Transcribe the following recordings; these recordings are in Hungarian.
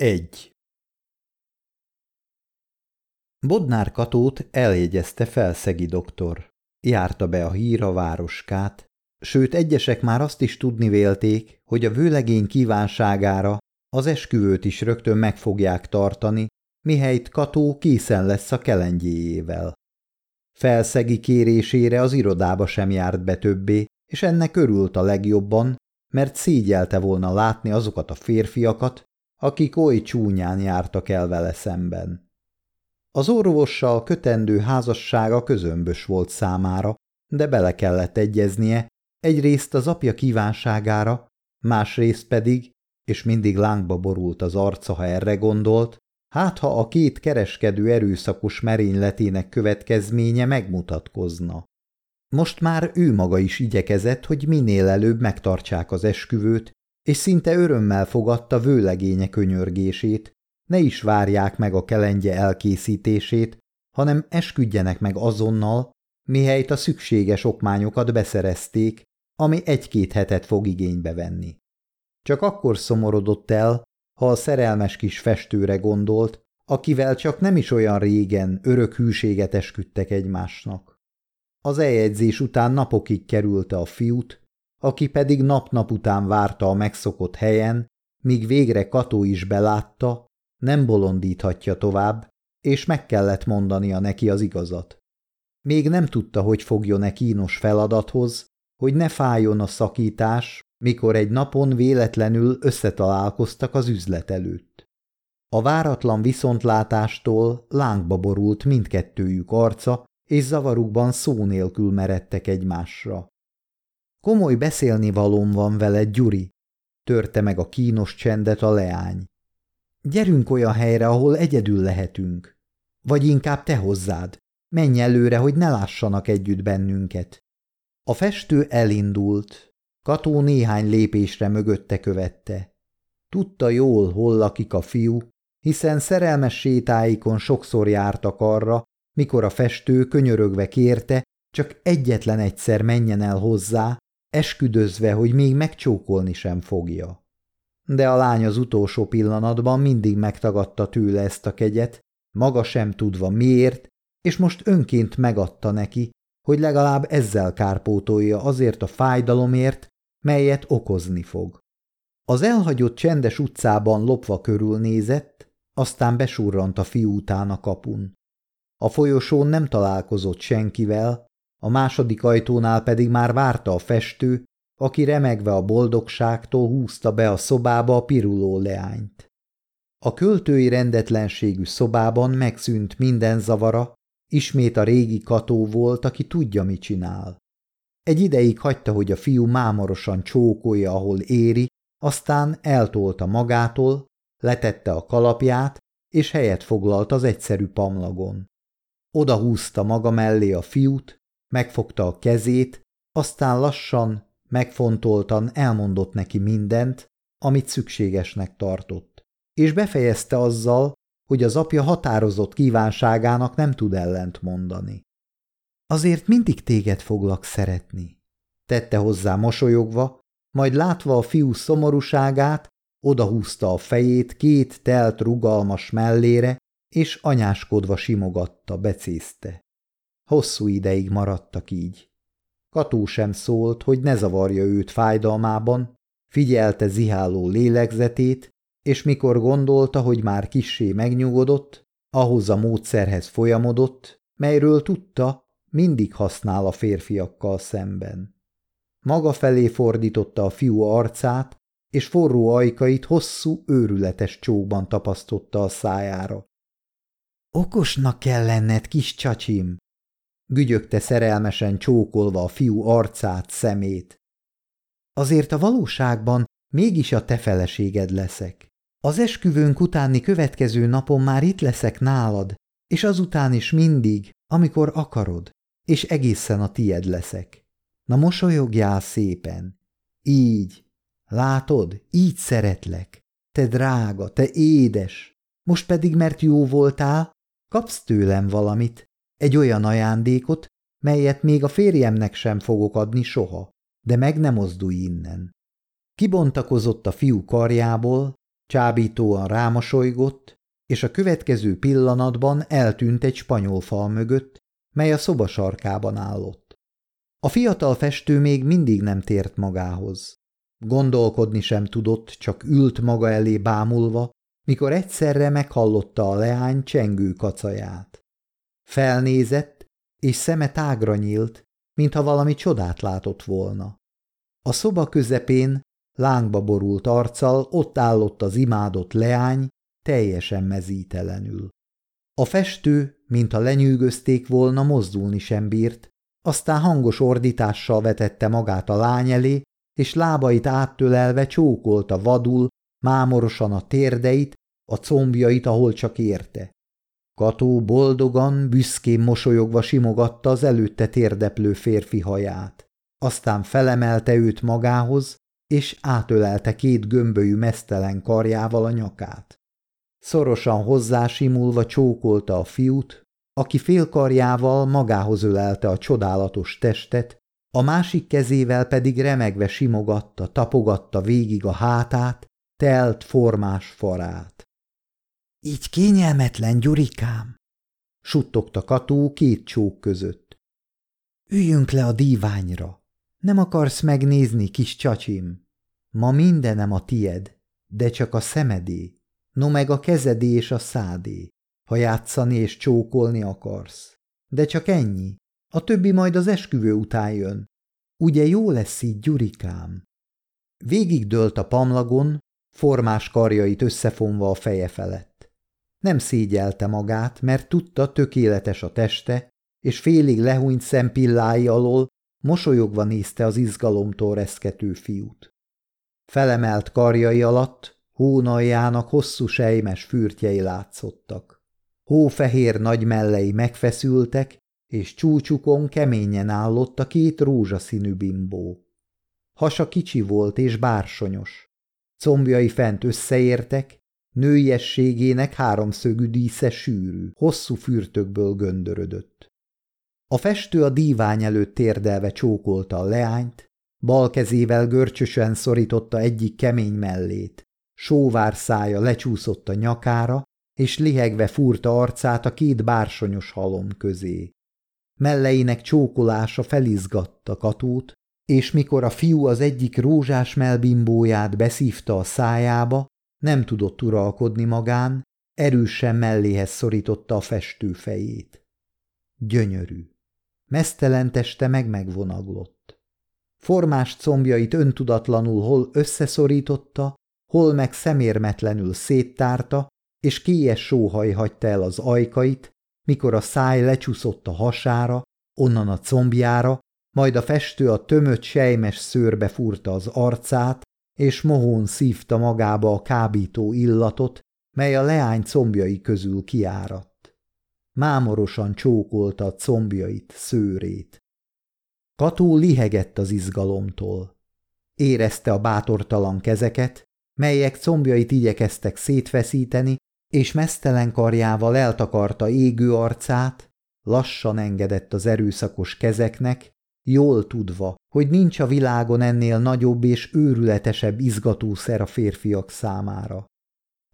1. Bodnár Katót eljegyezte felszegi doktor. Járta be a hír a városkát, sőt egyesek már azt is tudni vélték, hogy a vőlegény kívánságára az esküvőt is rögtön meg fogják tartani, mihelyt Kató készen lesz a kelengyéjével. Felszegi kérésére az irodába sem járt be többé, és ennek örült a legjobban, mert szígyelte volna látni azokat a férfiakat, akik oly csúnyán jártak el vele szemben. Az orvossal kötendő házassága közömbös volt számára, de bele kellett egyeznie, egyrészt az apja kívánságára, másrészt pedig, és mindig lángba borult az arca, ha erre gondolt, hát ha a két kereskedő erőszakos merényletének következménye megmutatkozna. Most már ő maga is igyekezett, hogy minél előbb megtartsák az esküvőt, és szinte örömmel fogadta vőlegénye könyörgését, ne is várják meg a kelengye elkészítését, hanem esküdjenek meg azonnal, mihelyt a szükséges okmányokat beszerezték, ami egy-két hetet fog igénybe venni. Csak akkor szomorodott el, ha a szerelmes kis festőre gondolt, akivel csak nem is olyan régen örök hűséget esküdtek egymásnak. Az eljegyzés után napokig kerülte a fiút, aki pedig nap-nap után várta a megszokott helyen, míg végre Kató is belátta, nem bolondíthatja tovább, és meg kellett mondania neki az igazat. Még nem tudta, hogy fogjon-e kínos feladathoz, hogy ne fájjon a szakítás, mikor egy napon véletlenül összetalálkoztak az üzlet előtt. A váratlan viszontlátástól lángba borult mindkettőjük arca, és zavarukban szó nélkül meredtek egymásra. Komoly beszélni valóm van vele, Gyuri, törte meg a kínos csendet a leány. Gyerünk olyan helyre, ahol egyedül lehetünk. Vagy inkább te hozzád. Menj előre, hogy ne lássanak együtt bennünket. A festő elindult. Kató néhány lépésre mögötte követte. Tudta jól, hol lakik a fiú, hiszen szerelmes sétáikon sokszor jártak arra, mikor a festő könyörögve kérte, csak egyetlen egyszer menjen el hozzá, esküdözve, hogy még megcsókolni sem fogja de a lány az utolsó pillanatban mindig megtagadta tőle ezt a kegyet, maga sem tudva miért, és most önként megadta neki, hogy legalább ezzel kárpótolja azért a fájdalomért, melyet okozni fog. Az elhagyott csendes utcában lopva körülnézett, aztán besurrant a fiú után a kapun. A folyosón nem találkozott senkivel, a második ajtónál pedig már várta a festő, aki remegve a boldogságtól húzta be a szobába a piruló leányt. A költői rendetlenségű szobában megszűnt minden zavara, ismét a régi kató volt, aki tudja, mit csinál. Egy ideig hagyta, hogy a fiú mámorosan csókolja, ahol éri, aztán eltolta magától, letette a kalapját, és helyet foglalt az egyszerű pamlagon. Oda húzta maga mellé a fiút, megfogta a kezét, aztán lassan, Megfontoltan elmondott neki mindent, amit szükségesnek tartott, és befejezte azzal, hogy az apja határozott kívánságának nem tud ellent mondani. Azért mindig téged foglak szeretni, tette hozzá mosolyogva, majd látva a fiú szomorúságát, odahúzta a fejét két telt rugalmas mellére, és anyáskodva simogatta, becézte. Hosszú ideig maradtak így. Kató sem szólt, hogy ne zavarja őt fájdalmában, figyelte ziháló lélegzetét, és mikor gondolta, hogy már kissé megnyugodott, ahhoz a módszerhez folyamodott, melyről tudta, mindig használ a férfiakkal szemben. Maga felé fordította a fiú arcát, és forró ajkait hosszú, őrületes csókban tapasztotta a szájára. Okosnak kell lenned, kis csacsim, gügyögte szerelmesen csókolva a fiú arcát, szemét. Azért a valóságban mégis a te feleséged leszek. Az esküvőnk utáni következő napon már itt leszek nálad, és azután is mindig, amikor akarod, és egészen a tied leszek. Na mosolyogjál szépen. Így. Látod, így szeretlek. Te drága, te édes. Most pedig, mert jó voltál, kapsz tőlem valamit, egy olyan ajándékot, melyet még a férjemnek sem fogok adni soha, de meg nem mozdulj innen. Kibontakozott a fiú karjából, Csábítóan rámosolygott, és a következő pillanatban eltűnt egy spanyol fal mögött, mely a szoba sarkában állott. A fiatal festő még mindig nem tért magához. Gondolkodni sem tudott, csak ült maga elé bámulva, mikor egyszerre meghallotta a leány csengő kacaját. Felnézett, és szeme tágra nyílt, mintha valami csodát látott volna. A szoba közepén, lángba borult arccal ott állott az imádott leány, teljesen mezítelenül. A festő, mintha lenyűgözték volna, mozdulni sem bírt, aztán hangos ordítással vetette magát a lány elé, és lábait áttölelve csókolta vadul, mámorosan a térdeit, a combjait, ahol csak érte. Kató boldogan, büszkén mosolyogva simogatta az előtte térdeplő férfi haját. Aztán felemelte őt magához, és átölelte két gömbölyű mesztelen karjával a nyakát. Szorosan hozzásimulva csókolta a fiút, aki félkarjával magához ölelte a csodálatos testet, a másik kezével pedig remegve simogatta, tapogatta végig a hátát, telt formás farát. – Így kényelmetlen, Gyurikám! – suttogta Kató két csók között. – Üljünk le a díványra! Nem akarsz megnézni, kis csacsim? Ma mindenem a tied, de csak a szemedé, no meg a kezedé és a szádé, ha játszani és csókolni akarsz. De csak ennyi, a többi majd az esküvő után jön. Ugye jó lesz így, Gyurikám? Végig dőlt a pamlagon, formás karjait összefonva a feje felett. Nem szégyelte magát, mert tudta, tökéletes a teste, és félig lehúnyt szempillái alól mosolyogva nézte az izgalomtól reszkető fiút. Felemelt karjai alatt hónaljának hosszú sejmes fürtjei látszottak. Hófehér nagy mellei megfeszültek, és csúcsukon keményen állott a két rózsaszínű bimbó. Hasa kicsi volt és bársonyos. Combjai fent összeértek, nőiességének háromszögű dísze sűrű, hosszú fürtökből göndörödött. A festő a dívány előtt térdelve csókolta a leányt, bal kezével görcsösen szorította egyik kemény mellét, sóvár szája lecsúszott a nyakára, és lihegve fúrta arcát a két bársonyos halom közé. Melleinek csókolása felizgatta Katót, és mikor a fiú az egyik rózsás melbimbóját beszívta a szájába, nem tudott uralkodni magán, erősen melléhez szorította a festő fejét. Gyönyörű. Mesztelen teste meg megvonaglott. Formás combjait öntudatlanul hol összeszorította, hol meg szemérmetlenül széttárta, és kélyes sóhaj hagyta el az ajkait, mikor a száj lecsúszott a hasára, onnan a combjára, majd a festő a tömött sejmes szőrbe furta az arcát, és mohón szívta magába a kábító illatot, mely a leány combjai közül kiáradt. Mámorosan csókolta a combjait, szőrét. Kató lihegett az izgalomtól. Érezte a bátortalan kezeket, melyek combjait igyekeztek szétfeszíteni, és mesztelen karjával eltakarta égő arcát, lassan engedett az erőszakos kezeknek, jól tudva, hogy nincs a világon ennél nagyobb és őrületesebb izgatószer a férfiak számára.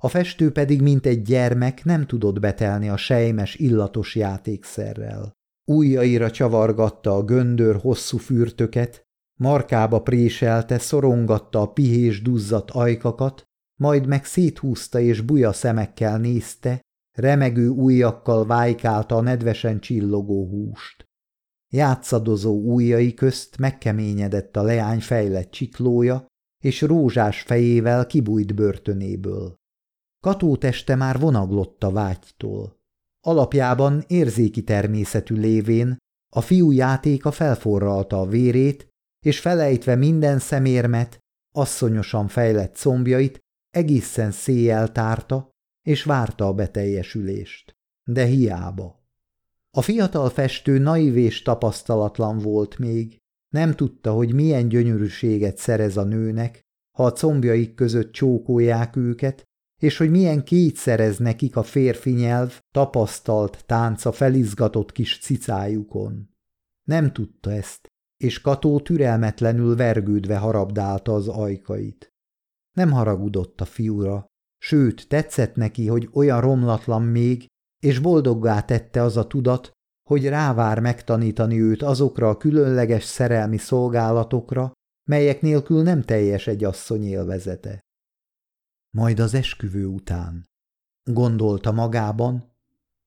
A festő pedig, mint egy gyermek, nem tudott betelni a sejmes, illatos játékszerrel. Újjaira csavargatta a göndör hosszú fürtöket, markába préselte, szorongatta a pihés duzzat ajkakat, majd meg széthúzta és buja szemekkel nézte, remegő ujjakkal vájkálta a nedvesen csillogó húst. Játszadozó ujjai közt megkeményedett a leány fejlett csiklója, és rózsás fejével kibújt börtönéből. Kató teste már vonaglott a vágytól. Alapjában érzéki természetű lévén a fiú játéka felforralta a vérét, és felejtve minden szemérmet, asszonyosan fejlett combjait egészen széjjel tárta, és várta a beteljesülést. De hiába. A fiatal festő naív és tapasztalatlan volt még, nem tudta, hogy milyen gyönyörűséget szerez a nőnek, ha a combjaik között csókolják őket, és hogy milyen két szerez nekik a férfi nyelv tapasztalt tánca felizgatott kis cicájukon. Nem tudta ezt, és Kató türelmetlenül vergődve harabdálta az ajkait. Nem haragudott a fiúra, sőt, tetszett neki, hogy olyan romlatlan még, és boldoggá tette az a tudat, hogy rávár megtanítani őt azokra a különleges szerelmi szolgálatokra, melyek nélkül nem teljes egy asszony élvezete. Majd az esküvő után. Gondolta magában,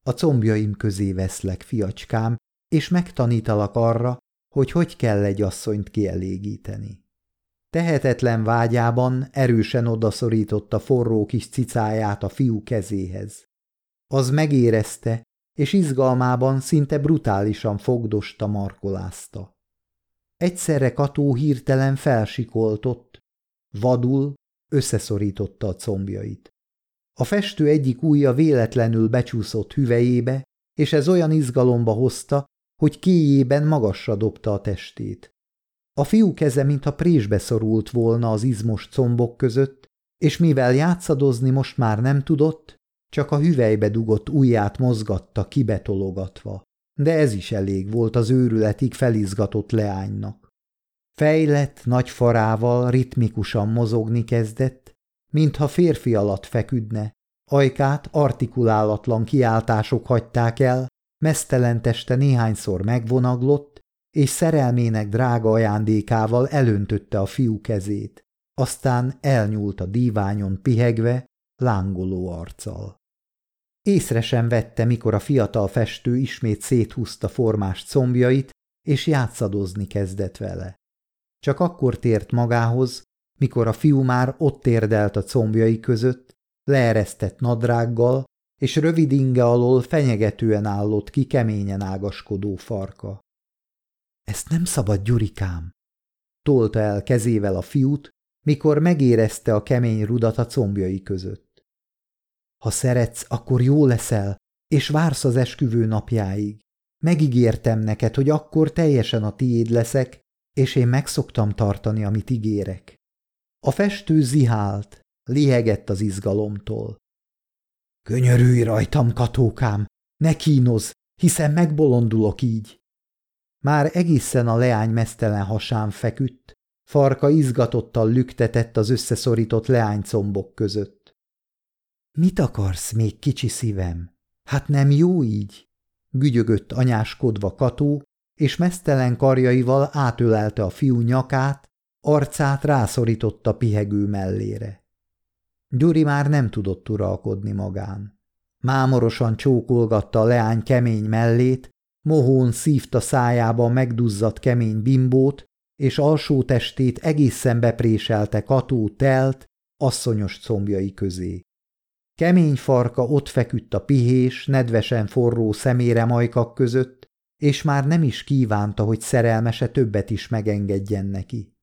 a combjaim közé veszlek, fiacskám, és megtanítalak arra, hogy hogy kell egy asszonyt kielégíteni. Tehetetlen vágyában erősen odaszorította forró kis cicáját a fiú kezéhez. Az megérezte, és izgalmában szinte brutálisan fogdosta markolázta. Egyszerre Kató hirtelen felsikoltott, vadul összeszorította a combjait. A festő egyik ujja véletlenül becsúszott hüvejébe, és ez olyan izgalomba hozta, hogy kéjében magasra dobta a testét. A fiú keze, mintha présbe szorult volna az izmos combok között, és mivel játszadozni most már nem tudott, csak a hüvelybe dugott ujját mozgatta kibetologatva. De ez is elég volt az őrületig felizgatott leánynak. Fejlett nagy farával ritmikusan mozogni kezdett, mintha férfi alatt feküdne, ajkát artikulálatlan kiáltások hagyták el, mesztelen teste néhányszor megvonaglott, és szerelmének drága ajándékával elöntötte a fiú kezét, aztán elnyúlt a díványon pihegve, lángoló arccal. Észre sem vette, mikor a fiatal festő ismét széthúzta formás combjait, és játszadozni kezdett vele. Csak akkor tért magához, mikor a fiú már ott érdelt a combjai között, leeresztett nadrággal, és rövid inge alól fenyegetően állott ki keményen ágaskodó farka. – Ezt nem szabad, Gyurikám! Tolta el kezével a fiút, mikor megérezte a kemény rudat a combjai között. – Ha szeretsz, akkor jó leszel, és vársz az esküvő napjáig. Megígértem neked, hogy akkor teljesen a tiéd leszek, és én megszoktam tartani, amit ígérek. A festő zihált, lihegett az izgalomtól. Könyörülj rajtam, katókám, ne kínoz, hiszen megbolondulok így. Már egészen a leány mesztelen hasán feküdt, farka izgatottan lüktetett az összeszorított leánycombok között. Mit akarsz még, kicsi szívem? Hát nem jó így? Gügyögött anyáskodva Kató, és mesztelen karjaival átölelte a fiú nyakát, arcát rászorította pihegő mellére. Gyuri már nem tudott uralkodni magán. Mámorosan csókolgatta a leány kemény mellét, mohón szívta szájába megduzzadt kemény bimbót, és alsó testét egészen bepréselte Kató telt, asszonyos combjai közé. Kemény farka ott feküdt a pihés, nedvesen forró szemére majkak között, és már nem is kívánta, hogy szerelmese többet is megengedjen neki.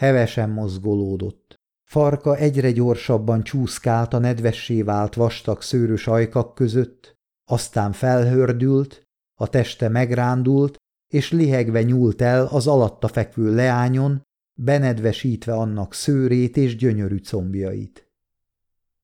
Hevesen mozgolódott. Farka egyre gyorsabban csúszkált a nedvessé vált vastag szőrös ajkak között, aztán felhördült, a teste megrándult, és lihegve nyúlt el az alatta fekvő leányon, benedvesítve annak szőrét és gyönyörű combjait.